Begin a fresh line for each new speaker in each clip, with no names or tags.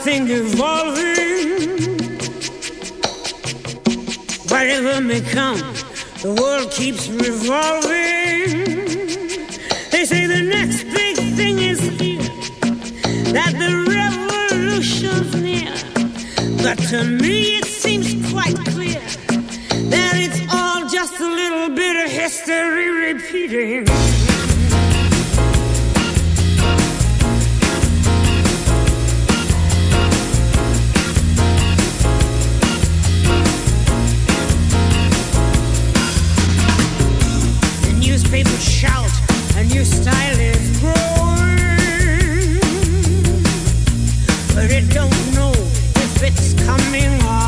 everything is. don't
know if it's coming
on.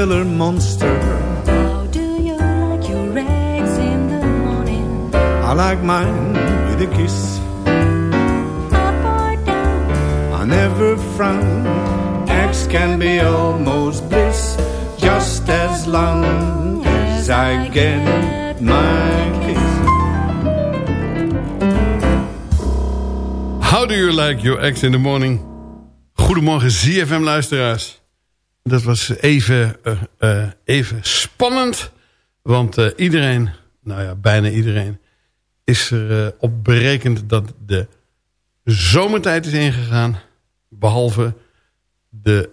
regular monster.
How do you like your eggs in the morning?
I like mine with a kiss.
Up or down?
I never frown. Eggs can be almost bliss, just as long as I get my kiss.
How do you like your ex in the morning? Goedemorgen ZFM-luisteraars. Dat was even, eh, eh, even spannend. Want eh, iedereen, nou ja, bijna iedereen... is er op berekend dat de zomertijd is ingegaan. Behalve de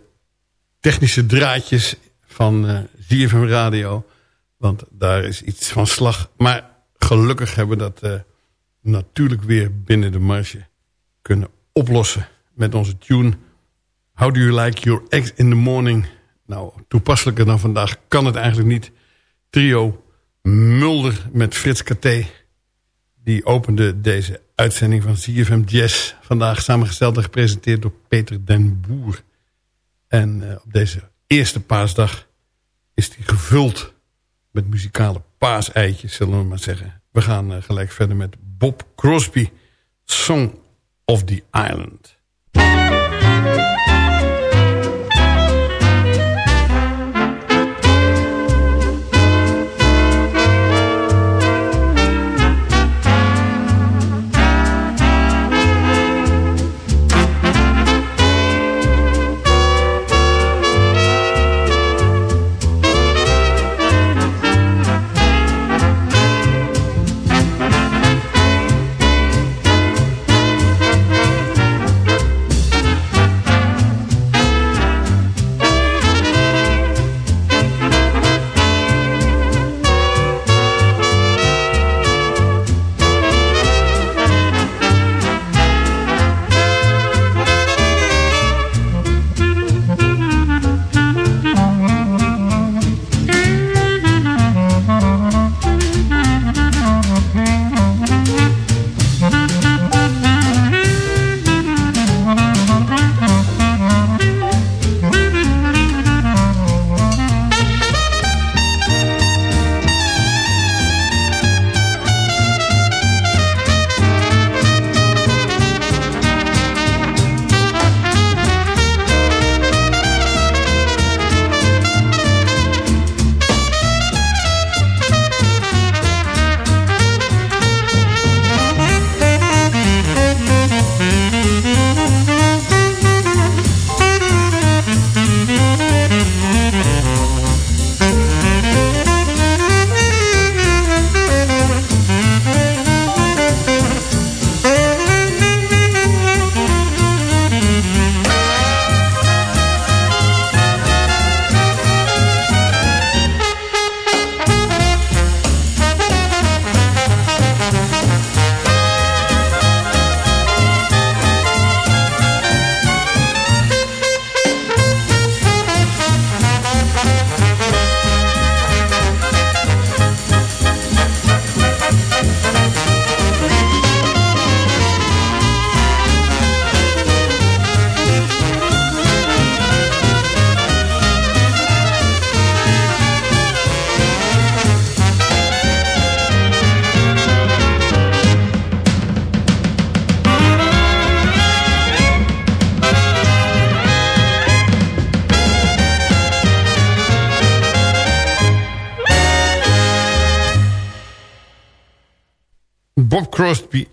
technische draadjes van ZFM Radio. Want daar is iets van slag. Maar gelukkig hebben we dat natuurlijk weer binnen de marge kunnen oplossen met onze tune. How do you like your eggs in the morning? Nou, toepasselijker dan vandaag kan het eigenlijk niet. Trio Mulder met Frits Katé. Die opende deze uitzending van CFM Jazz. Vandaag samengesteld en gepresenteerd door Peter den Boer. En uh, op deze eerste paasdag is die gevuld met muzikale paaseitjes, zullen we maar zeggen. We gaan uh, gelijk verder met Bob Crosby, Song of the Island.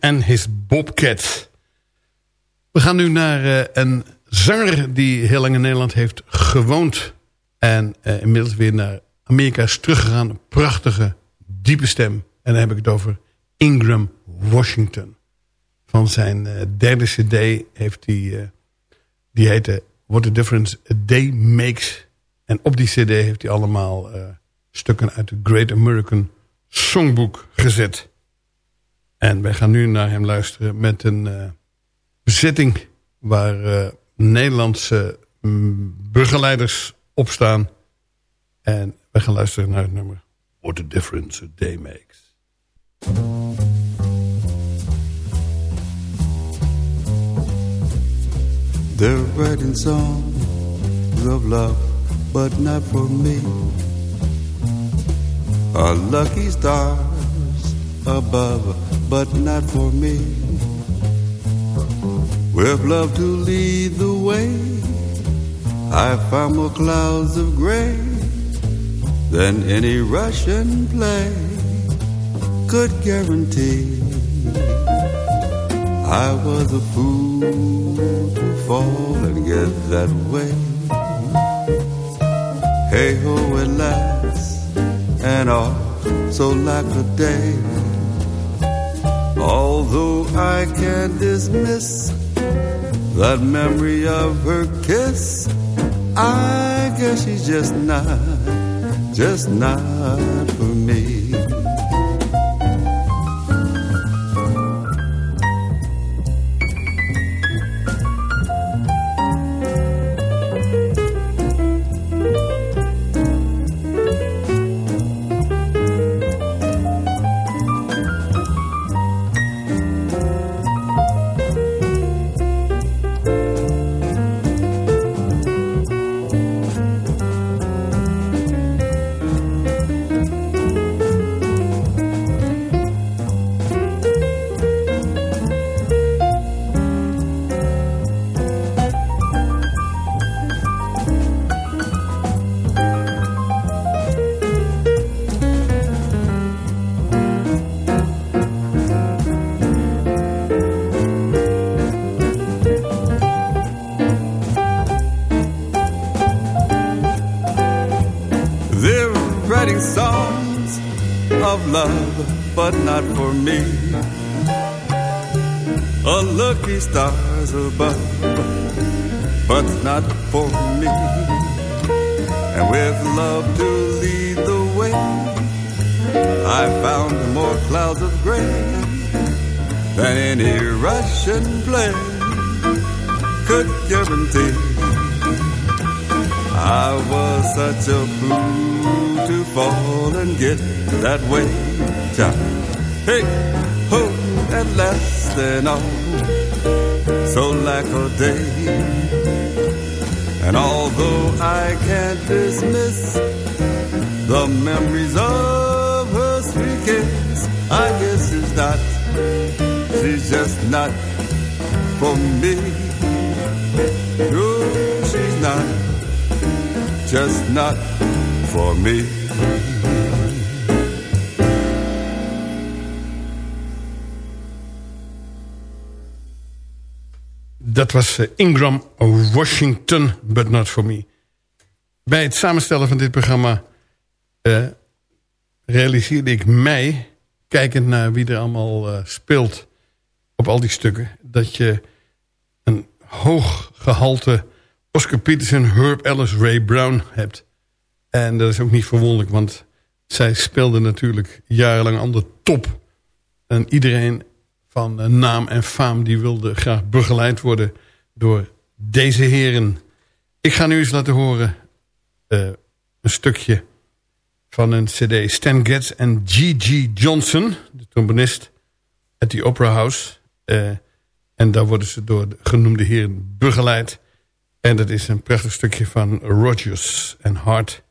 En his Bobcats. We gaan nu naar uh, een zanger die heel lang in Nederland heeft gewoond. En uh, inmiddels weer naar Amerika is teruggegaan. Een prachtige, diepe stem. En dan heb ik het over Ingram Washington. Van zijn uh, derde cd heeft hij... die heette What a Difference a Day Makes. En op die cd heeft hij allemaal stukken uit de Great American Songbook gezet. En wij gaan nu naar hem luisteren met een uh, bezetting... waar uh, Nederlandse mm, begeleiders op staan. En wij gaan luisteren naar het nummer What a Difference a Day Makes.
They're writing songs of love, but not for me. Are lucky stars above, but not for me. With love to lead the way, I found more clouds of gray than any Russian play could guarantee. I was a fool to fall and get that way. Hey ho, at last, and all so like a day. Although I can't dismiss that memory of her kiss, I guess she's just not, just not for with love to lead the way, I found more clouds of gray than any Russian play could guarantee. I was such a fool to fall and get that way. Child hey, ho, at last and all, so like a day. And although I can't dismiss the memories of her sweet kiss, I guess she's not, she's just not for me. No, she's not, just not for me.
Was eh, Ingram Washington, but not for me. Bij het samenstellen van dit programma uh, realiseerde ik mij... kijkend naar wie er allemaal uh, speelt op al die stukken... dat je een hoog gehalte Oscar Peterson, Herb Ellis, Ray Brown hebt. En dat is ook niet verwonderlijk, want zij speelden natuurlijk jarenlang aan de top. En iedereen van naam en faam... die wilde graag begeleid worden door deze heren. Ik ga nu eens laten horen uh, een stukje van een cd. Stan Getz en G.G. Johnson, de trombonist at the Opera House. Uh, en daar worden ze door de genoemde heren begeleid. En dat is een prachtig stukje van Rogers en Hart.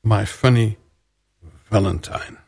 My Funny Valentine.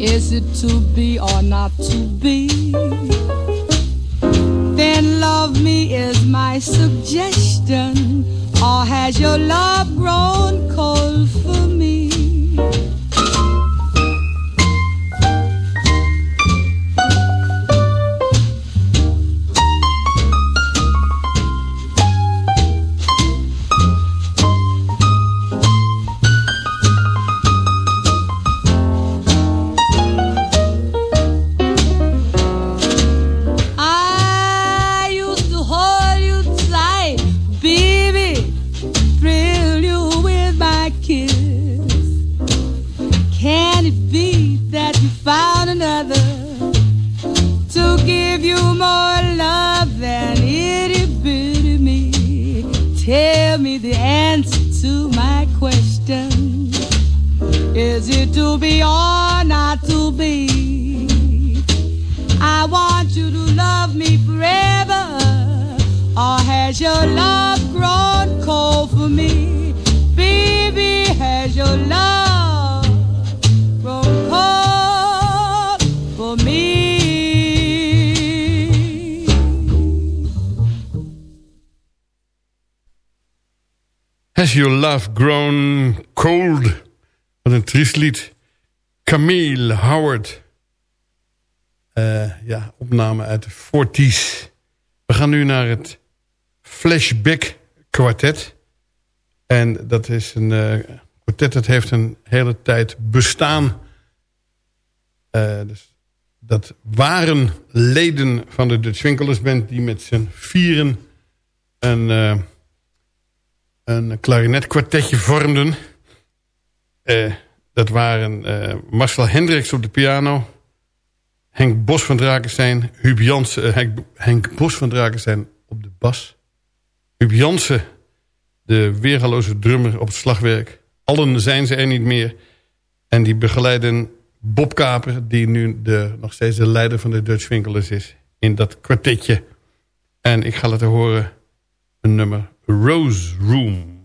Is it to be or not to be? Then love me is my suggestion. Or has your love grown cold for me?
Camille Howard. Eh, ja, opname uit de 40s. We gaan nu naar het Flashback Quartet. En dat is een eh, kwartet dat heeft een hele tijd bestaan. Eh, dus dat waren leden van de Dutch Winkelers Band... die met z'n vieren een, eh, een klarinetkwartetje vormden. Eh, dat waren eh, Marcel Hendricks op de piano... Henk Bos van Drakenstein, Huub Jansen, eh, Henk, Bos van Drakenstein op de bas. Huub Jansen, de weergaloze drummer op het slagwerk. Allen zijn ze er niet meer. En die begeleiden Bob Kaper, die nu de, nog steeds de leider van de Dutch Winkelers is. In dat kwartetje. En ik ga laten horen een nummer Rose Room.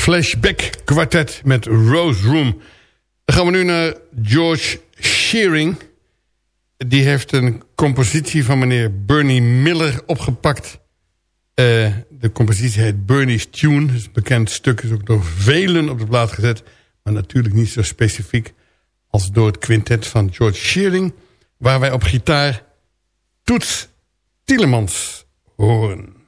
Flashback kwartet met Rose Room. Dan gaan we nu naar George Shearing. Die heeft een compositie van meneer Bernie Miller opgepakt. Uh, de compositie heet Bernie's Tune. Het is een bekend stuk, is ook door velen op de plaat gezet. Maar natuurlijk niet zo specifiek als door het quintet van George Shearing. Waar wij op gitaar Toets Tielemans horen.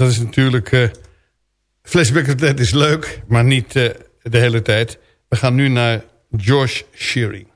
Dat is natuurlijk... Uh, Flashback is leuk, maar niet uh, de hele tijd. We gaan nu naar George Shearing.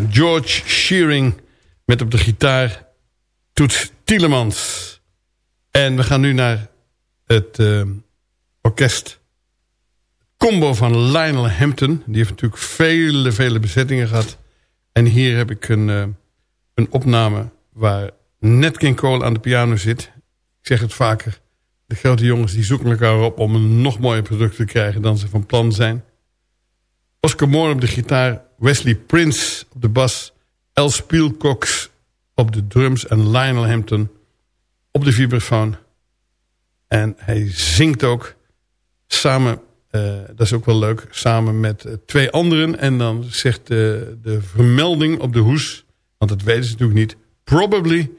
George Shearing met op de gitaar Toets Tielemans. En we gaan nu naar het uh, orkest combo van Lionel Hampton. Die heeft natuurlijk vele, vele bezettingen gehad. En hier heb ik een, uh, een opname waar Nat King Cole aan de piano zit. Ik zeg het vaker. De grote jongens die zoeken elkaar op om een nog mooier product te krijgen dan ze van plan zijn. Oscar Moore op de gitaar, Wesley Prince op de bas... El Spielcox op de drums en Lionel Hampton op de vibrafoon. En hij zingt ook samen, uh, dat is ook wel leuk, samen met uh, twee anderen. En dan zegt de, de vermelding op de hoes, want dat weten ze natuurlijk niet... Probably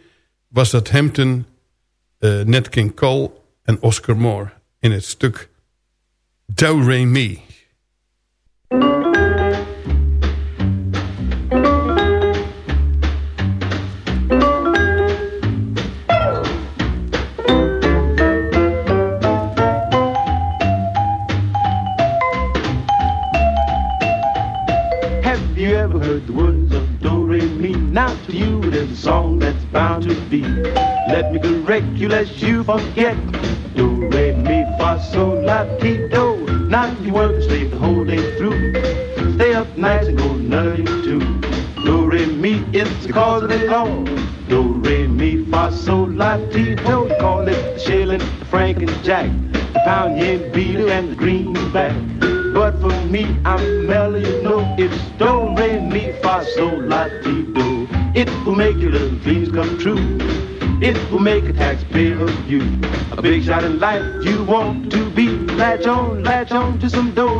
was dat Hampton, uh, Nat King Cole en Oscar Moore in het stuk Do Re Me.
To. Let me correct you lest you forget. Do, re, mi, fa, sol, la, ti, do. Now you work and sleep the whole day through. Stay up nights and go nerdy too. Do, re, mi, it's the cause of it all. Do, re, mi, fa, sol, la, ti, do. Call it the shilling, the frank and jack. The pound yen beater and the greenback. But for me, I'm mellow, you know it's do, re, mi, fa, sol, la, ti, do. It will make your little dreams come true. It will make a taxpayer of you. A big shot in life you want to be. Latch on, latch on to some do,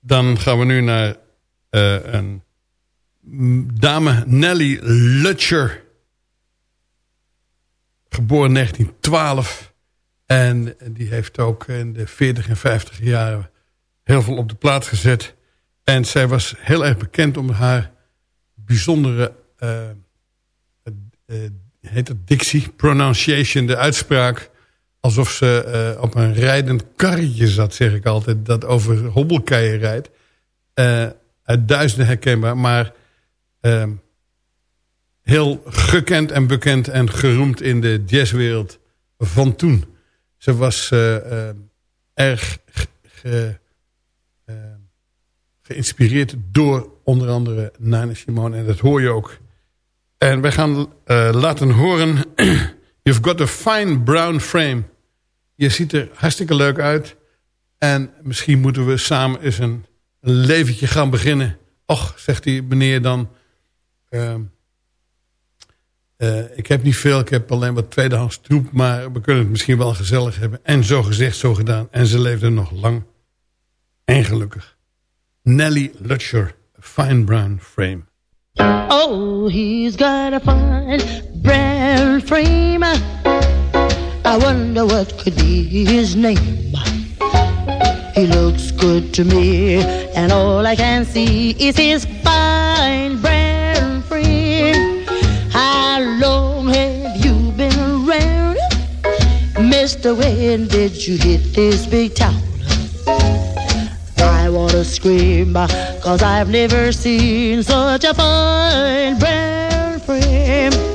Dan gaan we nu naar uh, een dame Nelly Lutcher. Geboren 1912. En die heeft ook in de 40 en 50 jaren heel veel op de plaats gezet. En zij was heel erg bekend om haar bijzondere... Uh, uh, heet het dictie, pronunciation, de uitspraak alsof ze uh, op een rijdend karretje zat, zeg ik altijd. Dat over hobbelkeien rijdt. Uh, uit duizenden herkenbaar, maar uh, heel gekend en bekend en geroemd in de jazzwereld van toen. Ze was uh, erg ge, geïnspireerd door onder andere Nina Simone. En dat hoor je ook. En wij gaan laten horen... You've got a fine brown frame je ziet er hartstikke leuk uit. En misschien moeten we samen eens een, een leventje gaan beginnen. Och, zegt die meneer dan. Uh, uh, ik heb niet veel, ik heb alleen wat tweedehands troep. Maar we kunnen het misschien wel gezellig hebben. En zo gezegd, zo gedaan. En ze leefde nog lang en gelukkig. Nelly Lutcher, Fine Brown Frame.
Oh, he's got a fine brown frame. I wonder what could be his name. He looks good to me, and all I can see is his fine brown frame. How long have you been around? Mister, when did you hit this big town? I wanna scream, cause I've never seen such a fine brown frame.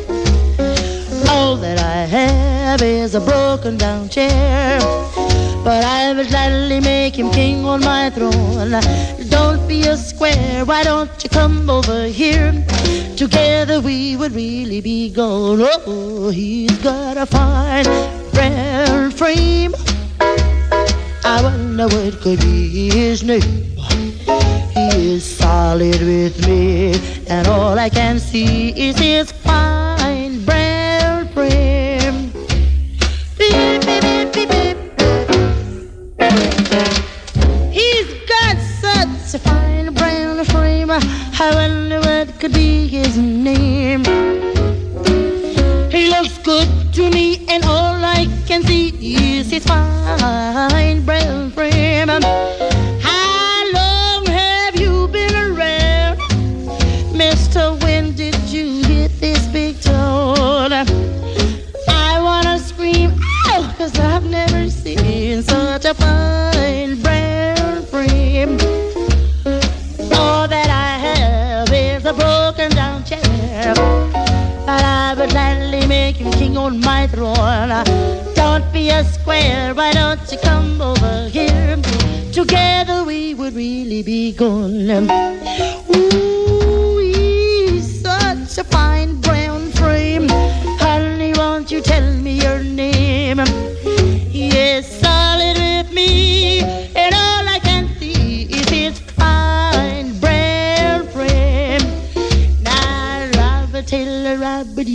All that I have is a broken down chair. But I will gladly make him king on my throne. Don't be a square, why don't you come over here? Together we would really be gone. Oh, he's got a fine frame. I wonder what could be his name. He is solid with me, and all I can see is his fine such a fine brown frame. I wonder what could be his name. He looks good to me, and all I can see is his fine brown frame. On my throne. Don't be a square, why don't you come over here? Together we would really be gone. Ooh, he's such a fine brown frame. Honey, won't you tell me your name? Yes,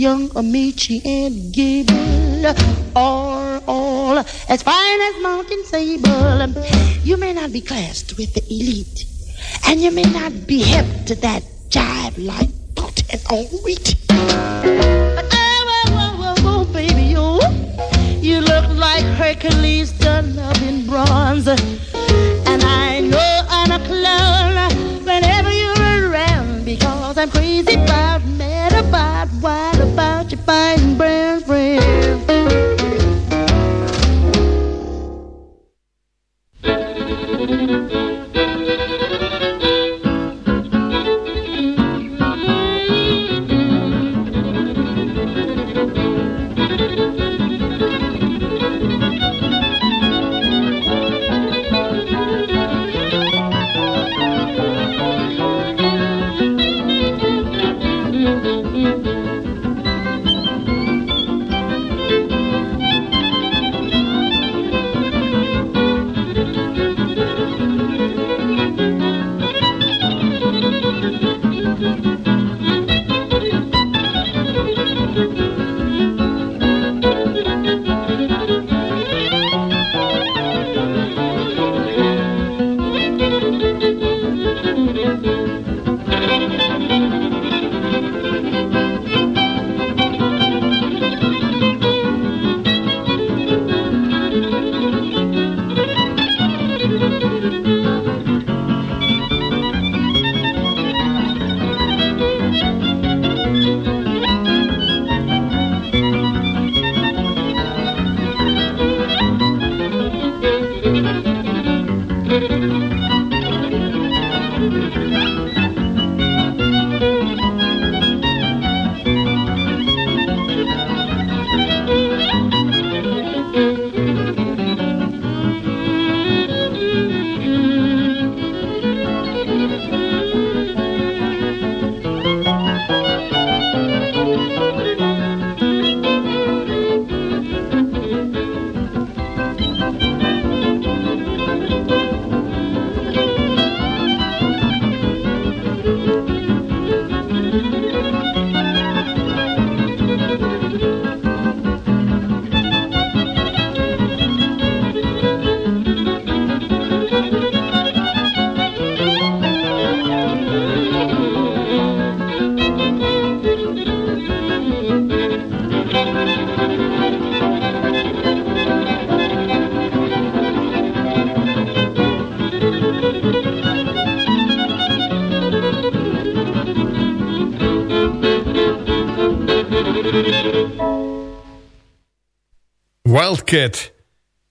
Young, Amici, and Gable are all as fine as Mountain Sable. You may not be classed with the elite, and you may not be hip to that jive like pot and all wheat. But oh, oh, oh, oh, oh, oh baby, you, you look like Hercules done up in bronze. And I know I'm a clown whenever you're around because I'm crazy about best
friends.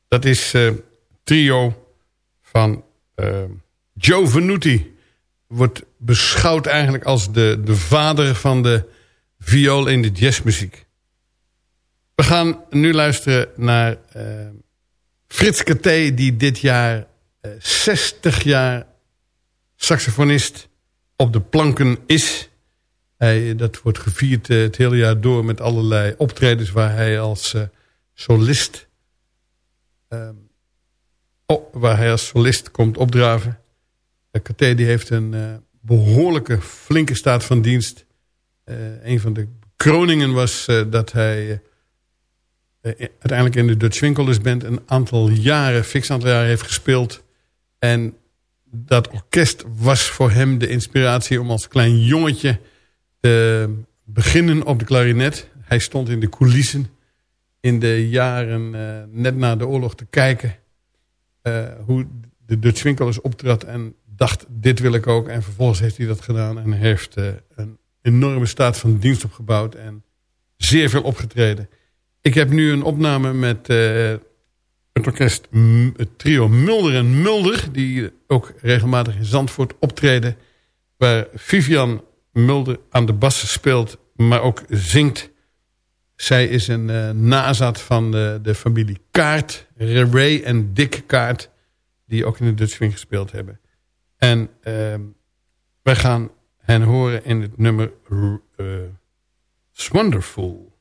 Dat is uh, trio van uh, Joe Venuti. Wordt beschouwd eigenlijk als de, de vader van de viool in de jazzmuziek. We gaan nu luisteren naar uh, Frits Katé... die dit jaar 60 jaar saxofonist op de planken is. Hij, dat wordt gevierd eh, het hele jaar door met allerlei optredens... waar hij als eh, solist... oh, waar hij als solist komt opdraven. Uh, die heeft een eh, behoorlijke flinke staat van dienst. Uh, een van de kroningen was dat hij uiteindelijk in de Dutch Winkelers Band... een aantal jaren, fix heeft gespeeld. En dat orkest was voor hem de inspiratie om als klein jongetje te beginnen op de klarinet. Hij stond in de coulissen in de jaren uh, net na de oorlog te kijken uh, hoe de Dutch Winkelers optrad en dacht dit wil ik ook. En vervolgens heeft hij dat gedaan en heeft uh, een enorme staat van dienst opgebouwd en zeer veel opgetreden. Ik heb nu een opname met het orkest, het trio Mulder en Mulder... die ook regelmatig in Zandvoort optreden... waar Vivian Mulder aan de bas speelt, maar ook zingt. Zij is een uh, van de, de familie Kaart, Ray en Dick Kaart... die ook in de Dutch Swing gespeeld hebben. En uh, wij gaan hen horen in het nummer uh, Wonderful...
wonderful.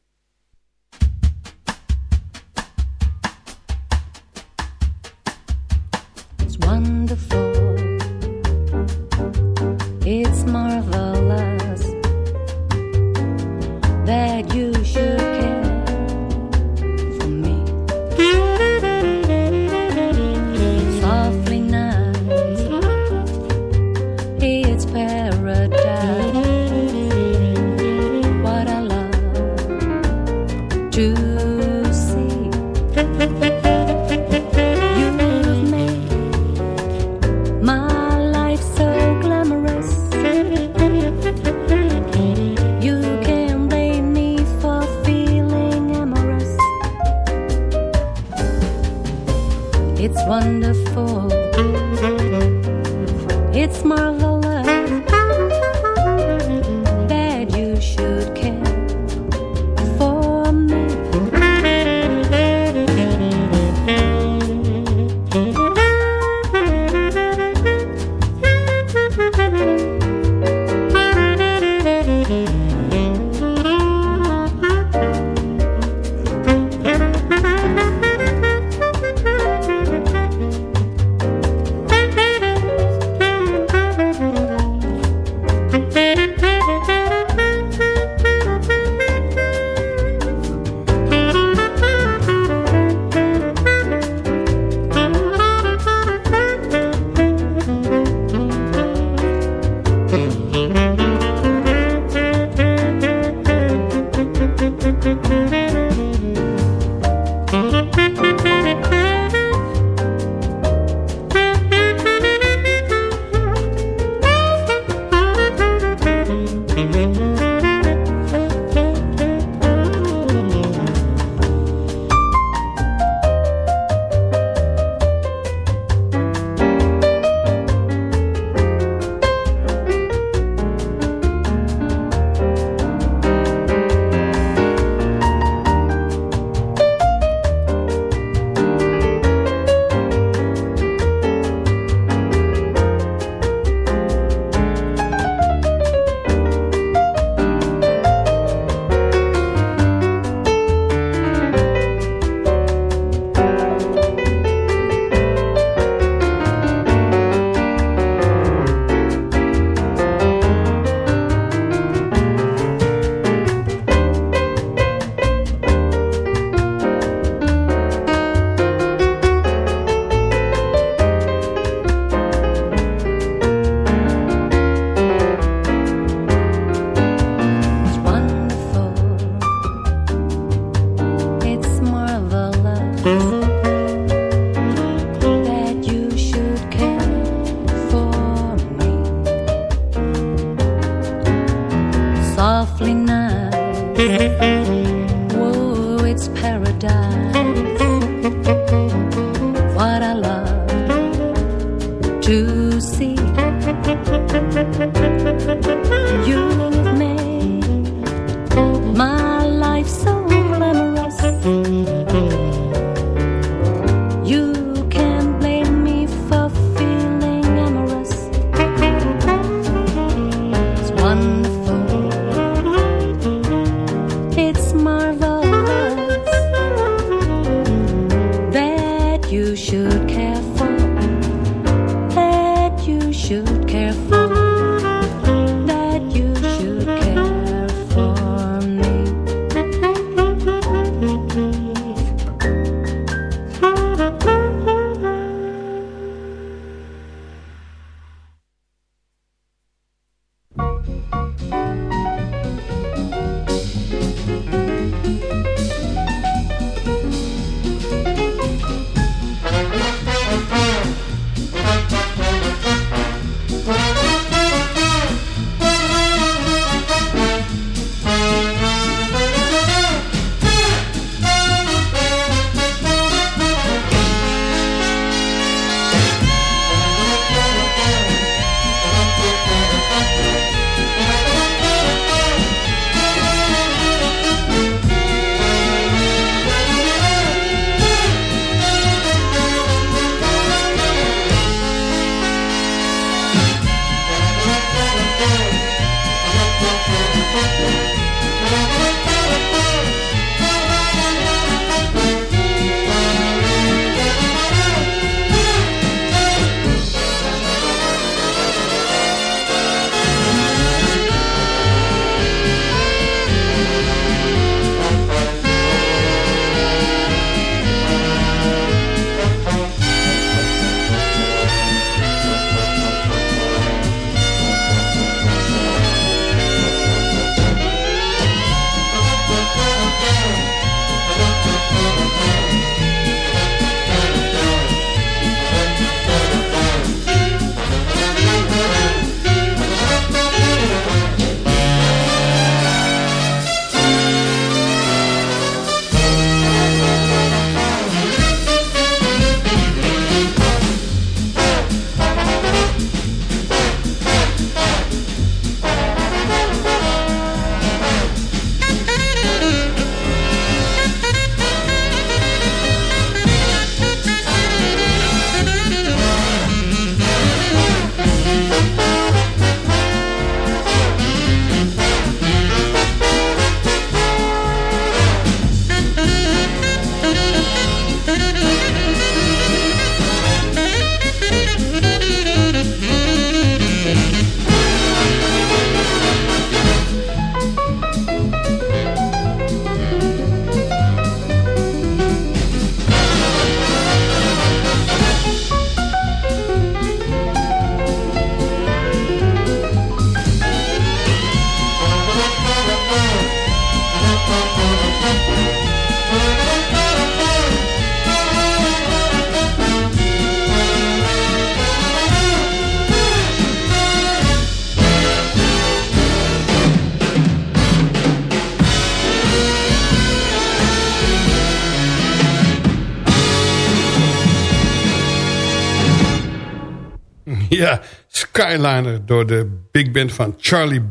Skyliner door de big band van Charlie...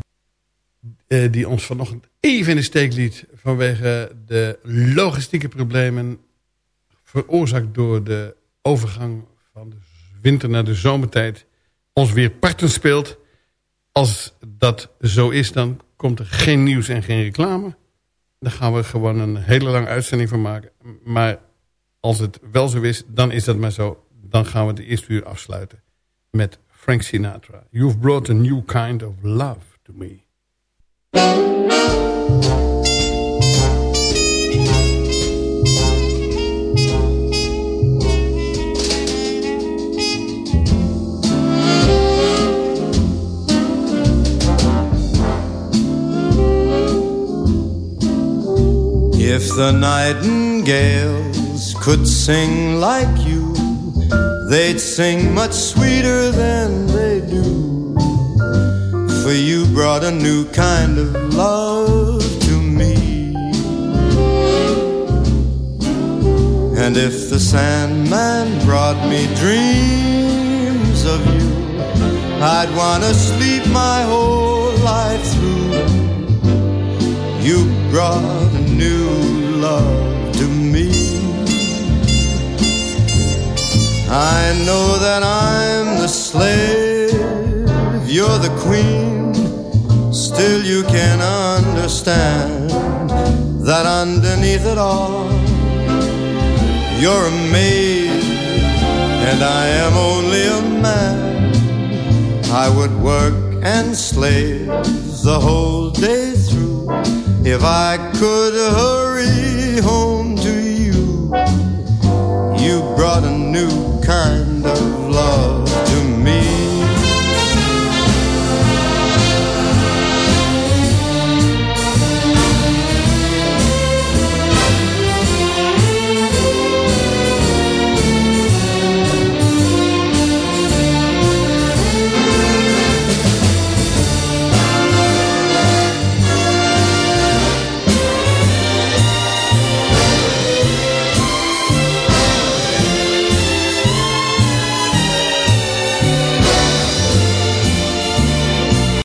Eh, die ons vanochtend even in de steek liet... vanwege de logistieke problemen... veroorzaakt door de overgang van de winter naar de zomertijd... ons weer parten speelt. Als dat zo is, dan komt er geen nieuws en geen reclame. Dan gaan we gewoon een hele lange uitzending van maken. Maar als het wel zo is, dan is dat maar zo. Dan gaan we de eerste uur afsluiten met Frank Sinatra. You've brought a new kind of love to me.
If the nightingales could sing like you They'd sing much sweeter than they do. For you brought a new kind of love to me. And if the Sandman brought me dreams of you, I'd want to sleep my whole life through. You brought I know that I'm the slave, you're the queen. Still, you can understand that underneath it all, you're a maid, and I am only a man. I would work and slave the whole day through if I could hurry home to you. You brought a new kind